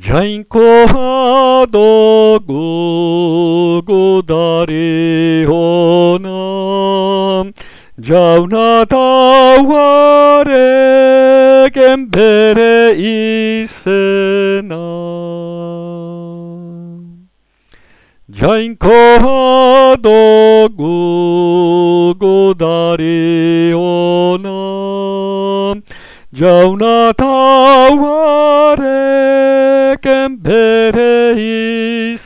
Jain ko do go go dare jau na ta ware gembere isena. Jain ko do go go dare honam Jauna ta ware American babies.